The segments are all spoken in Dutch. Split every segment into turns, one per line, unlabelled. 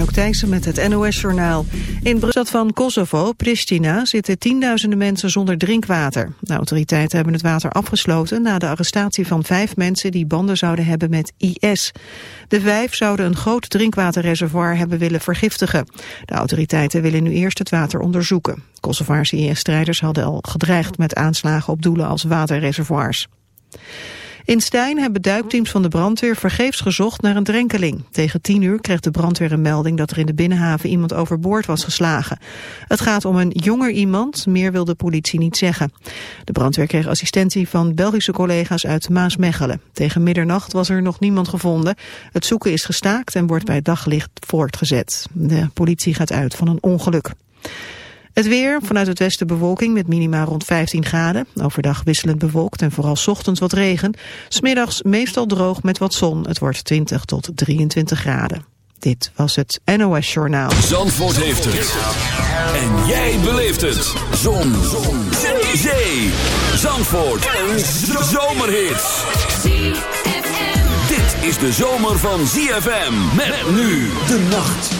Anouk Thijssen met het NOS-journaal. In Brussel van Kosovo, Pristina, zitten tienduizenden mensen zonder drinkwater. De autoriteiten hebben het water afgesloten na de arrestatie van vijf mensen die banden zouden hebben met IS. De vijf zouden een groot drinkwaterreservoir hebben willen vergiftigen. De autoriteiten willen nu eerst het water onderzoeken. Kosovaarse IS-strijders hadden al gedreigd met aanslagen op doelen als waterreservoirs. In Stijn hebben duikteams van de brandweer vergeefs gezocht naar een drenkeling. Tegen tien uur kreeg de brandweer een melding dat er in de binnenhaven iemand overboord was geslagen. Het gaat om een jonger iemand, meer wil de politie niet zeggen. De brandweer kreeg assistentie van Belgische collega's uit Maasmechelen. Tegen middernacht was er nog niemand gevonden. Het zoeken is gestaakt en wordt bij daglicht voortgezet. De politie gaat uit van een ongeluk. Het weer, vanuit het westen bewolking met minima rond 15 graden. Overdag wisselend bewolkt en vooral ochtends wat regen. Smiddags meestal droog met wat zon. Het wordt 20 tot 23 graden. Dit was het NOS Journaal.
Zandvoort heeft het. En jij beleeft het. Zon. zon. Zee. Zee. Zandvoort. Een zomerhit. Dit is de zomer van ZFM. Met nu de nacht.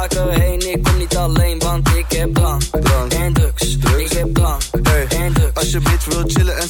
ik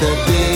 the big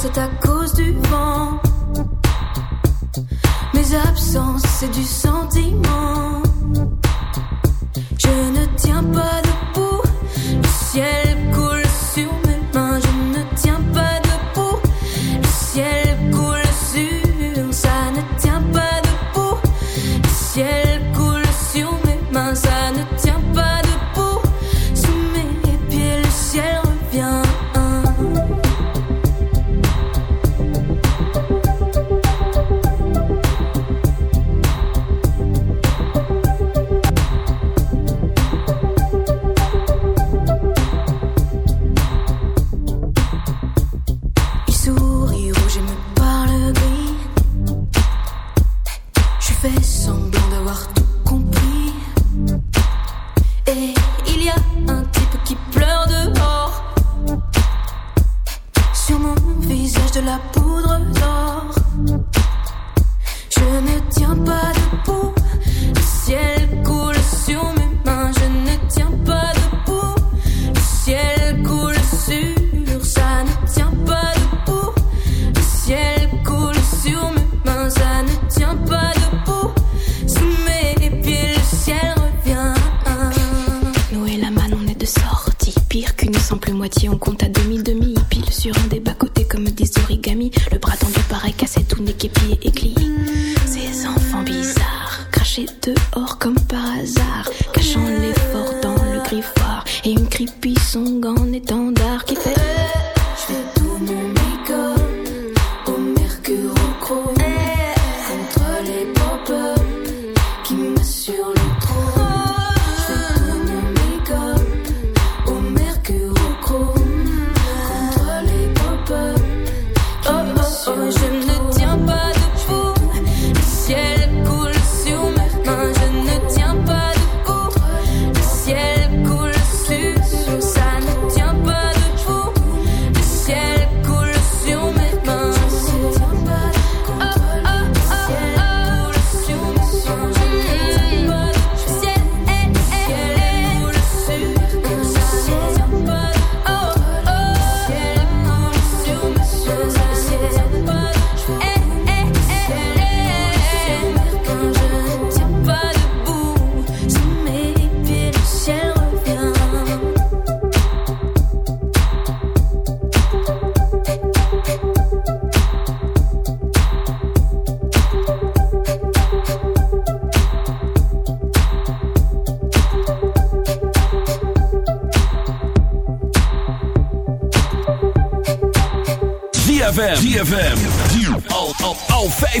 c'est à
cause du vent. Mes
absences, c'est du sentiment.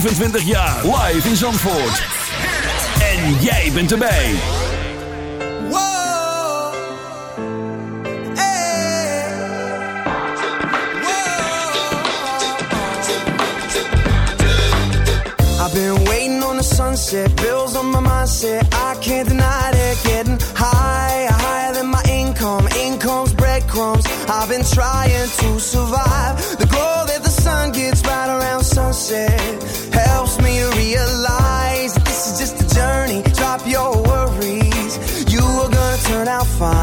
25 jaar.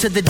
To the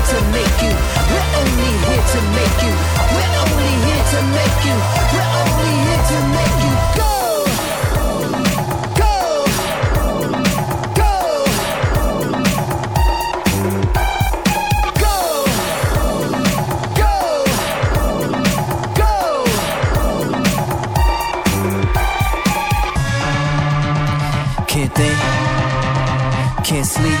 here to make you. We're only here to make you. We're only here to make you. We're only here to make you go. Go. Go. Go. Go. Go. Can't think, can't sleep,